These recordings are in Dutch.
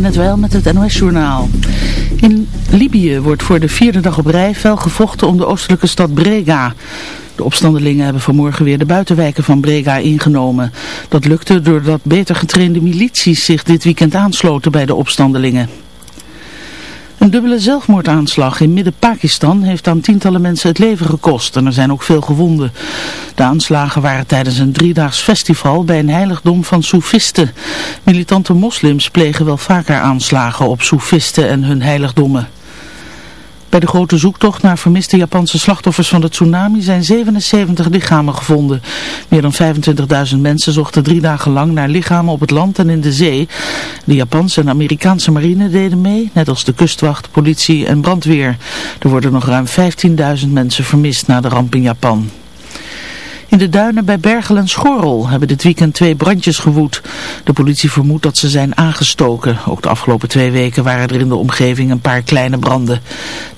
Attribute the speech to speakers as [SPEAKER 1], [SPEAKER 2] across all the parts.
[SPEAKER 1] net wel met het NOS-journaal. In Libië wordt voor de vierde dag op rij fel gevochten om de oostelijke stad Brega. De opstandelingen hebben vanmorgen weer de buitenwijken van Brega ingenomen. Dat lukte doordat beter getrainde milities zich dit weekend aansloten bij de opstandelingen. Een dubbele zelfmoordaanslag in midden-Pakistan heeft aan tientallen mensen het leven gekost en er zijn ook veel gewonden. De aanslagen waren tijdens een driedaags festival bij een heiligdom van soefisten. Militante moslims plegen wel vaker aanslagen op soefisten en hun heiligdommen. Bij de grote zoektocht naar vermiste Japanse slachtoffers van de tsunami zijn 77 lichamen gevonden. Meer dan 25.000 mensen zochten drie dagen lang naar lichamen op het land en in de zee. De Japanse en Amerikaanse marine deden mee, net als de kustwacht, politie en brandweer. Er worden nog ruim 15.000 mensen vermist na de ramp in Japan. In de duinen bij Bergel en Schorrel hebben dit weekend twee brandjes gewoed. De politie vermoedt dat ze zijn aangestoken. Ook de afgelopen twee weken waren er in de omgeving een paar kleine branden.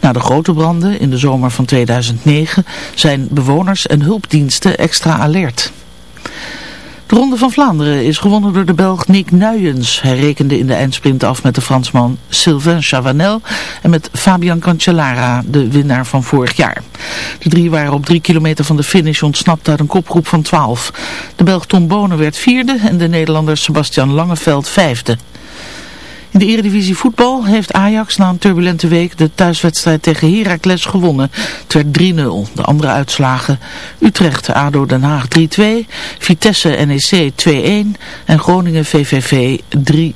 [SPEAKER 1] Na de grote branden in de zomer van 2009 zijn bewoners en hulpdiensten extra alert. De Ronde van Vlaanderen is gewonnen door de Belg Nick Nuyens. Hij rekende in de eindsprint af met de Fransman Sylvain Chavanel en met Fabian Cancellara, de winnaar van vorig jaar. De drie waren op drie kilometer van de finish ontsnapt uit een kopgroep van twaalf. De Belg Tom Bonen werd vierde en de Nederlander Sebastian Langeveld vijfde. In de Eredivisie voetbal heeft Ajax na een turbulente week de thuiswedstrijd tegen Heracles gewonnen. Het werd 3-0. De andere uitslagen Utrecht, ADO Den Haag 3-2, Vitesse NEC 2-1 en Groningen VVV 3-2.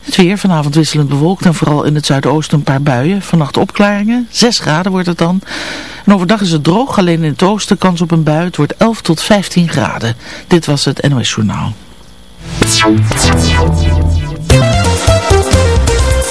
[SPEAKER 1] Het weer vanavond wisselend bewolkt en vooral in het zuidoosten een paar buien. Vannacht opklaringen, 6 graden wordt het dan. En overdag is het droog, alleen in het oosten kans op een bui. Het wordt 11 tot 15 graden. Dit was het NOS Journaal.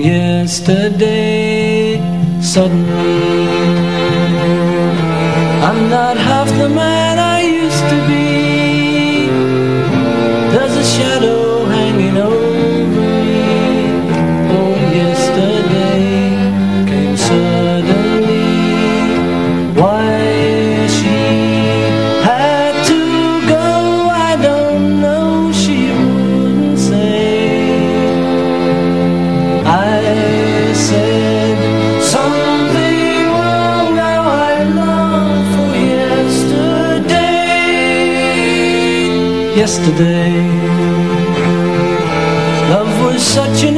[SPEAKER 2] yesterday. Suddenly, I'm not yesterday. Love was such an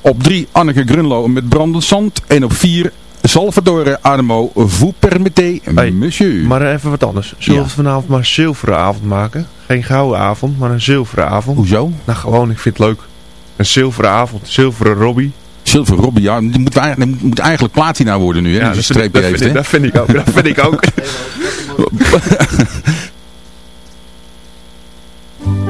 [SPEAKER 3] Op 3 Anneke Grunlo met Brandend Zand. En op 4 Salvatore Adamo Vous permettez,
[SPEAKER 4] Hey,
[SPEAKER 3] monsieur.
[SPEAKER 4] Maar even wat anders. Zullen
[SPEAKER 3] Ja.
[SPEAKER 4] we vanavond maar een zilveren avond maken? Geen gouden avond, maar een zilveren avond.
[SPEAKER 3] Hoezo?
[SPEAKER 4] Nou gewoon, ik vind het leuk. Een zilveren avond, zilveren Robbie.
[SPEAKER 3] Silver Robbie, ja, die moet, eigenlijk, die moet eigenlijk platina worden nu. Hè, ja,
[SPEAKER 4] dat, vind ik,
[SPEAKER 3] streepje
[SPEAKER 4] dat,
[SPEAKER 3] heeft,
[SPEAKER 4] vind ik,
[SPEAKER 3] hè?
[SPEAKER 4] dat vind ik ook. Dat vind ik ook.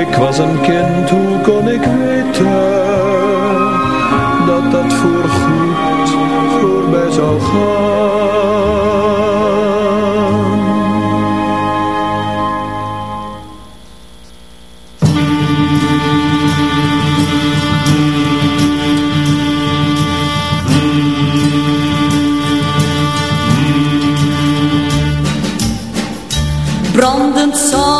[SPEAKER 5] Ik was een kind, hoe kon ik weten dat dat voorgoed voorbij zou gaan?
[SPEAKER 6] Brandend zand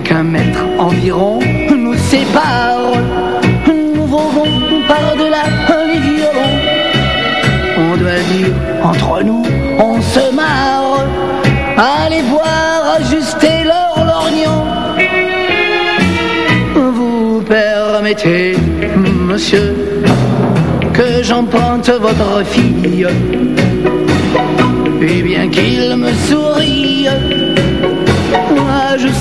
[SPEAKER 7] Qu'un mètre environ nous sépare, nous volons par-delà les violons. On doit dire entre nous, on se marre, allez voir ajuster leur lorgnon. Vous permettez, monsieur, que j'emprunte votre fille. Et bien qu'il me je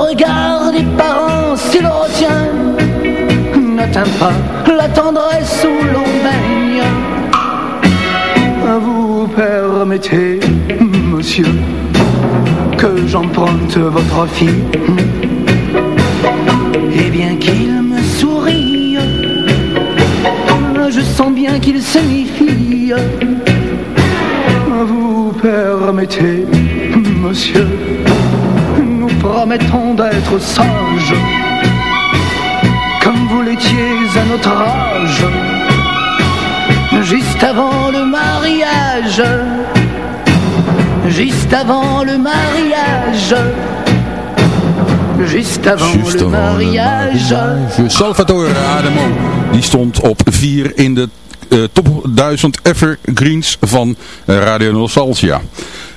[SPEAKER 7] regard des parents s'il retient N'atteint pas la tendresse où l'on baigne Vous permettez, monsieur, que j'emprunte votre fille? Et bien qu'il me sourie, je sens bien qu'il se méfie. Vous permettez, monsieur, promettons d'être sages, comme vous l'étiez à notre âge, juste avant le mariage, juste avant le mariage. Juste avant
[SPEAKER 3] Just
[SPEAKER 7] le
[SPEAKER 3] avant le
[SPEAKER 7] mariage.
[SPEAKER 3] Salvatore Adamo, die stond op 4 in de eh, top 1000 evergreens van eh, Radio Nostalgia.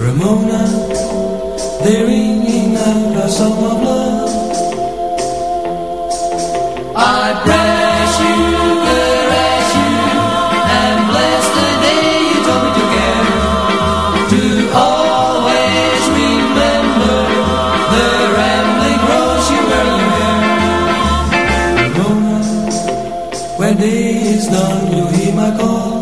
[SPEAKER 5] Ramona, they're ringing out love. I press you, caress you, and bless the day you told me to always remember the rambling rose you in your hair. Ramona, when day is done, you hear my call.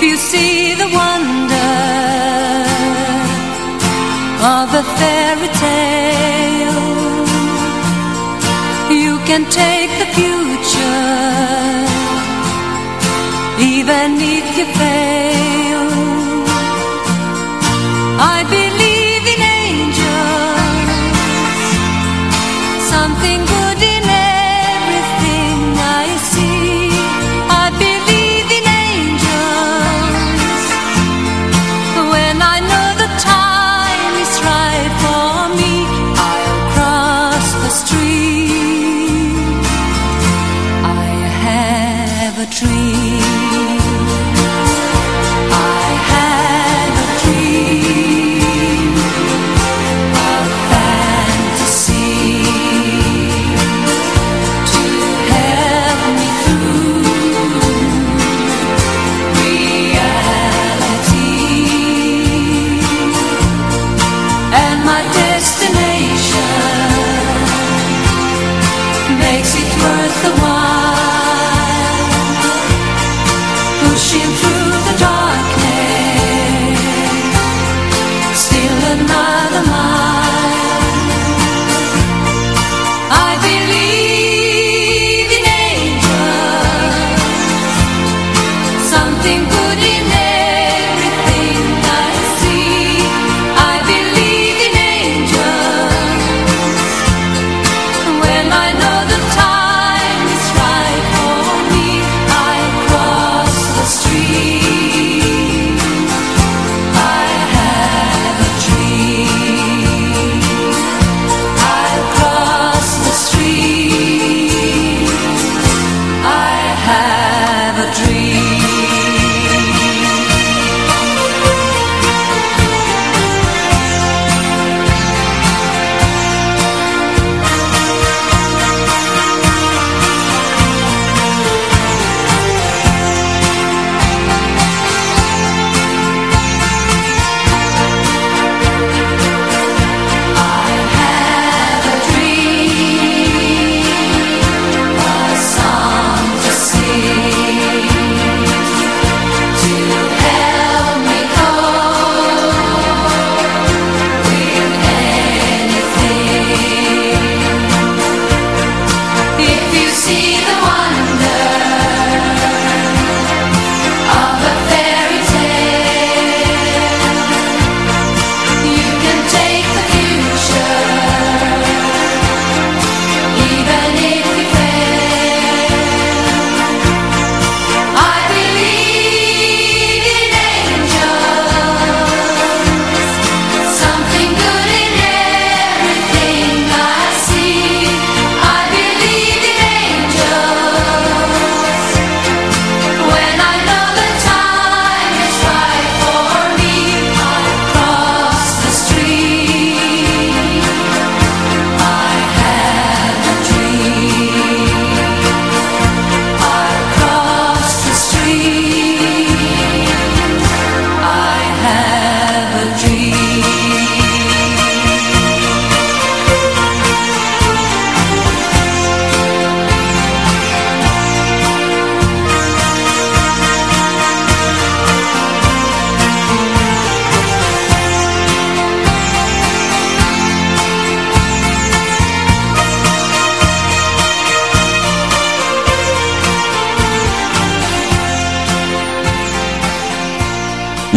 [SPEAKER 6] If you see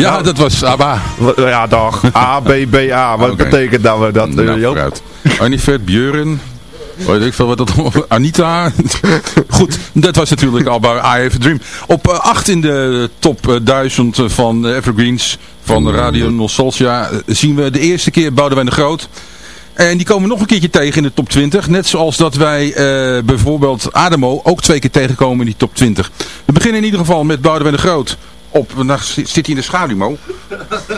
[SPEAKER 3] Ja, dat was ABBA.
[SPEAKER 4] Ja, dag. A, B, B, A. Wat betekent dat? we dat eh,
[SPEAKER 3] Nou,
[SPEAKER 4] Joop?
[SPEAKER 3] vooruit. Arnifert, Björn, weet ik veel wat dat Anita. Goed, dat was natuurlijk bij I Have a Dream. Op 8 in de top eh, 1000 van de Evergreens van Radio Nostalgia eh, zien we de eerste keer Boudewijn de Groot. En die komen nog een keertje tegen in de top 20. Net zoals dat wij eh, bijvoorbeeld Ademo ook twee keer tegenkomen in die top 20. We beginnen in ieder geval met Boudewijn de Groot. Op, nou zit hij in de schaduw, Mo.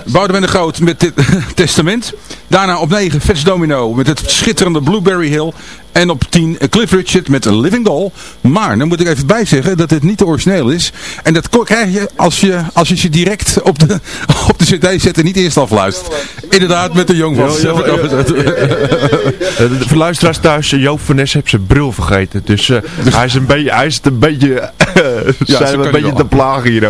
[SPEAKER 3] Boudewijn de Groot met dit testament. Daarna op 9 Vets Domino met het schitterende Blueberry Hill. En op 10 Cliff Richard met A Living Doll. Maar, dan moet ik even bijzeggen dat het niet de origineel is. En dat krijg je als je, als je ze direct op de, op de cd zet en niet eerst afluistert. Inderdaad, met de jong van.
[SPEAKER 4] De luisteraars thuis, eh, Joop van Nes heeft zijn bril vergeten. Dus eh, hij is een beetje, hij is een beetje,
[SPEAKER 3] zo
[SPEAKER 4] zijn we een beetje te plagen hier.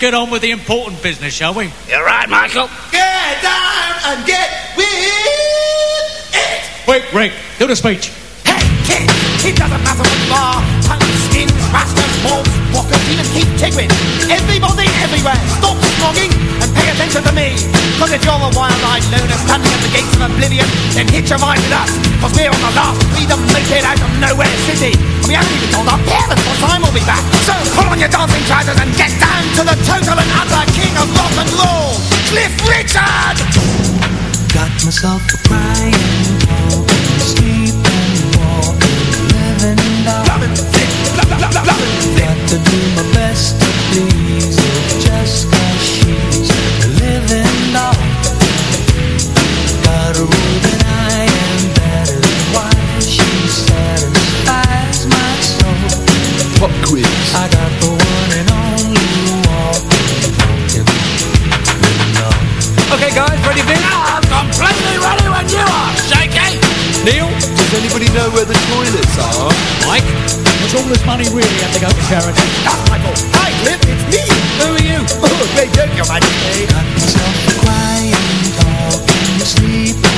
[SPEAKER 8] Get on with the important business, shall we?
[SPEAKER 9] You're right, Michael. Get down and get with it.
[SPEAKER 8] Wait, Rick, do the speech.
[SPEAKER 9] Hey, kid, it doesn't matter what you are. Tongue, skin, rascals, morphs, walkers, even keep tickling. Everybody, everywhere, stop snogging and pay attention to me. Cause if you're a wild-eyed loner standing at the gates of oblivion, then hitch a ride with us. Cause we're on the last freedom naked out of nowhere city. And we haven't even told our parents what time we'll be back. So put on your dancing trousers and get down to the total and utter king of rock and roll, Cliff Richard!
[SPEAKER 10] Got myself a crying, walking, sleeping, walking, living. Got to do my best to please
[SPEAKER 11] anybody know where the toilets are?
[SPEAKER 8] Mike? Was all this money really had to go to charity?
[SPEAKER 9] That's Michael. Hi, Cliff, it's me.
[SPEAKER 8] Who are you?
[SPEAKER 9] Oh, great joke, your majesty.
[SPEAKER 10] Got myself a crying, talking, sleeping,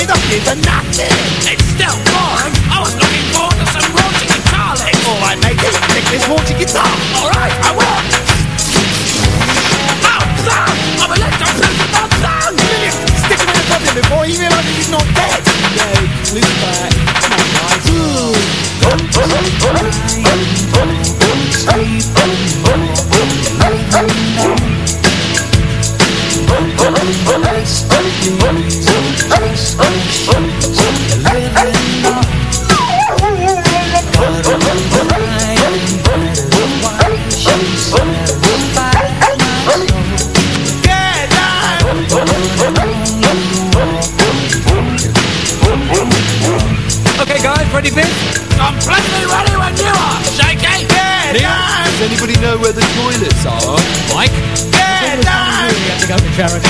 [SPEAKER 9] me,
[SPEAKER 8] the
[SPEAKER 12] fever knocked nothing.
[SPEAKER 8] Have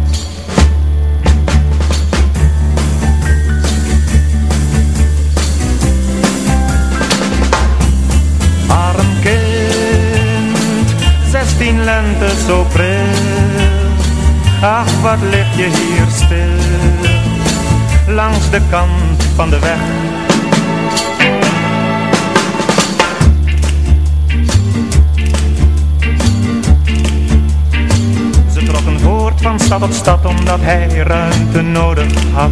[SPEAKER 13] Zo pril. Ach, wat lig je hier stil, langs de kant van de weg. Ze trokken voort van stad tot stad, omdat hij ruimte nodig had.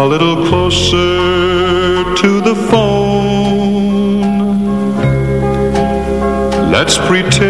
[SPEAKER 14] a little closer to the phone. Let's pretend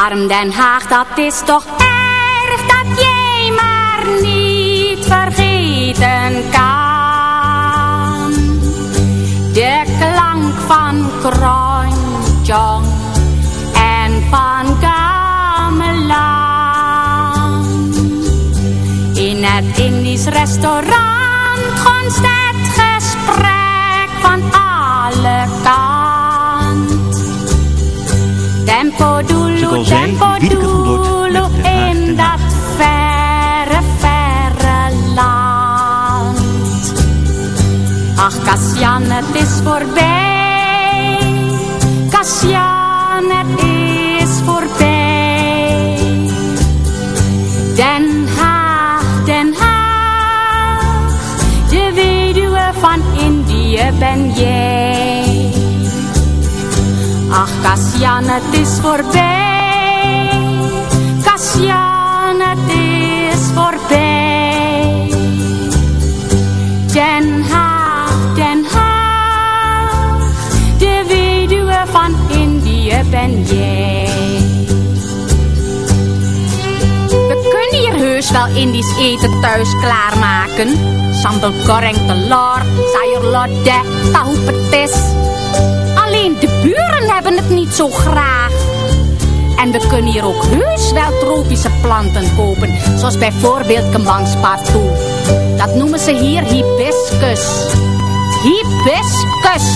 [SPEAKER 15] Arm Den Haag, dat is toch erg dat jij maar niet vergeten kan. De klank van Kronjong en van Gamelan. In het Indisch restaurant gonst het gesprek van alle kanten. Tempo doelo, tempo doelo in dat verre, verre land. Ach, Kassian, het is voorbij. Kassian, het is voorbij. Den Haag, Den Haag, de weduwe van Indië ben jij. Ach, Kassian, het is voorbij. We kunnen hier heus wel Indisch eten thuis klaarmaken. Sambal goreng telur, sayur lodeh, tahu petis. Alleen de buren hebben het niet zo graag. En we kunnen hier ook heus wel tropische planten kopen. Zoals bijvoorbeeld kembangspartoe. Dat noemen ze hier hibiscus. Hibiscus.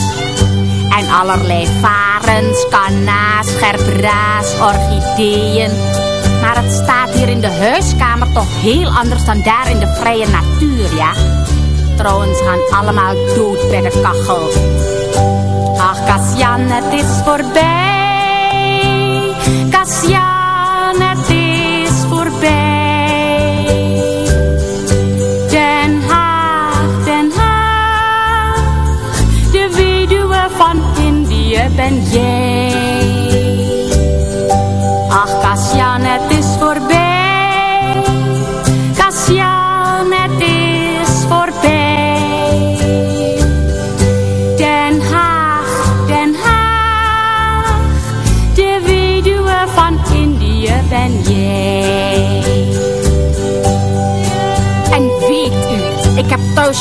[SPEAKER 15] En allerlei varens, kanaas, gerbraas, orchideeën. Maar het staat hier in de huiskamer toch heel anders dan daar in de vrije natuur, ja? Trouwens gaan allemaal dood bij de kachel. Ach, Kassian, het is voorbij. Kassian,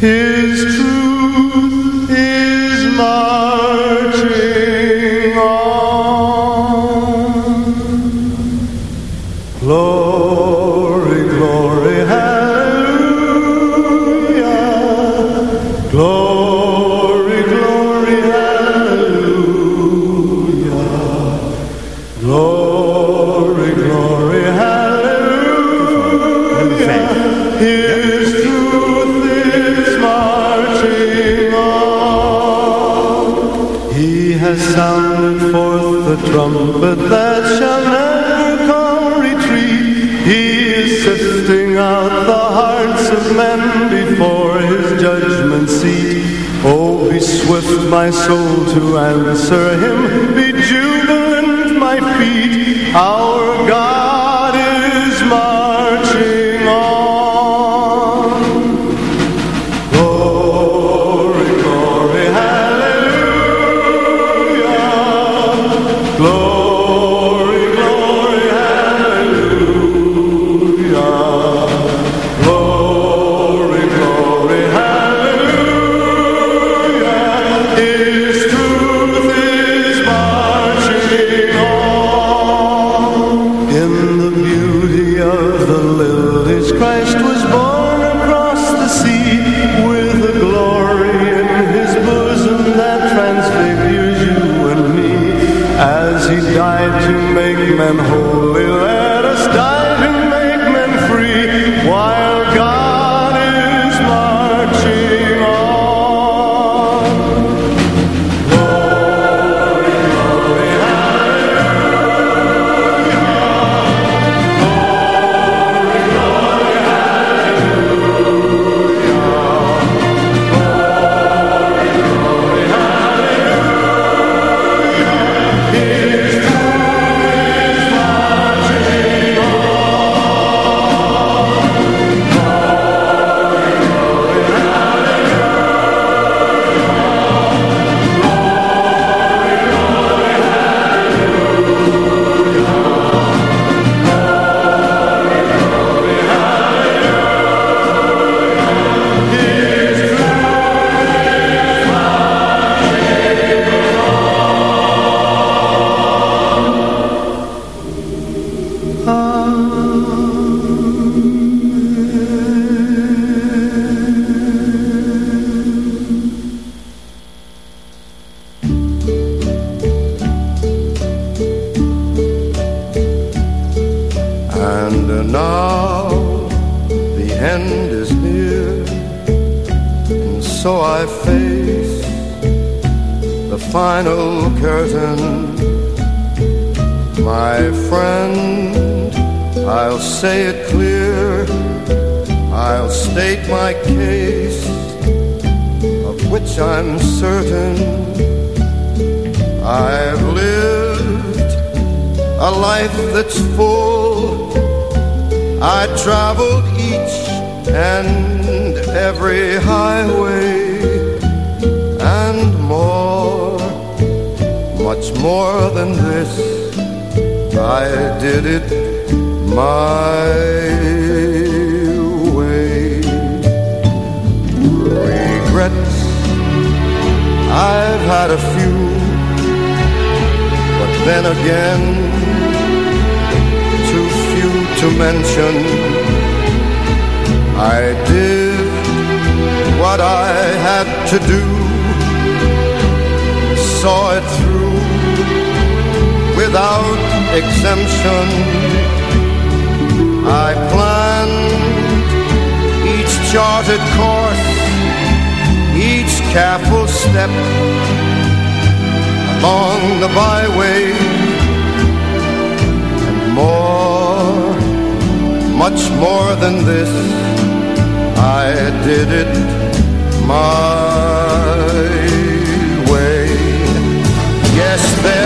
[SPEAKER 16] His is true. My soul, to answer him. Be jubilant, my feet. Our more than this. I did it my way. Regrets, I've had a few, but then again, too few to mention. I did what I had to do, saw it without exemption. I plan each charted course, each careful step along the byway, and more, much more than this, I did it my way. Yes, there.